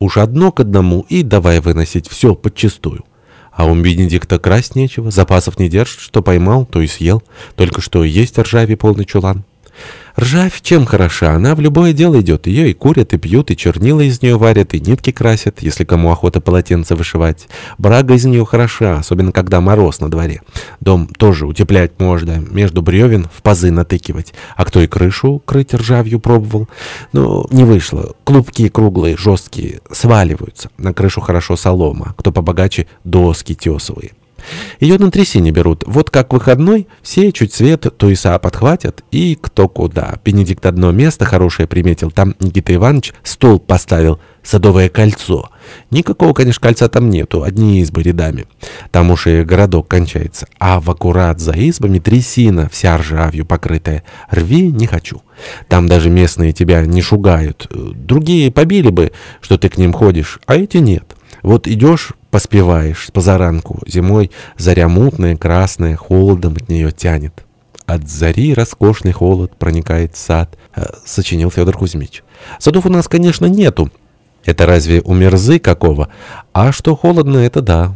Уж одно к одному и давай выносить все подчистую. А у Бенедикта красть нечего, запасов не держит, что поймал, то и съел. Только что есть ржави полный чулан. Ржавь чем хороша? Она в любое дело идет. Ее и курят, и пьют, и чернила из нее варят, и нитки красят, если кому охота полотенце вышивать. Брага из нее хороша, особенно когда мороз на дворе. Дом тоже утеплять можно, между бревен в пазы натыкивать. А кто и крышу крыть ржавью пробовал? Но не вышло. Клубки круглые, жесткие, сваливаются. На крышу хорошо солома. Кто побогаче, доски тесовые. Ее на трясине берут. Вот как выходной, все чуть свет туиса подхватят, и кто куда. Бенедикт одно место хорошее приметил. Там Никита Иванович стол поставил, садовое кольцо. Никакого, конечно, кольца там нету, одни избы рядами. Там уж и городок кончается. А в аккурат за избами трясина, вся ржавью покрытая. Рви не хочу. Там даже местные тебя не шугают. Другие побили бы, что ты к ним ходишь, а эти нет. Вот идешь поспеваешь позаранку. Зимой заря мутная, красная, холодом от нее тянет. От зари роскошный холод проникает в сад, э, сочинил Федор Кузьмич. Садов у нас, конечно, нету. Это разве у мерзы какого? А что холодно, это да.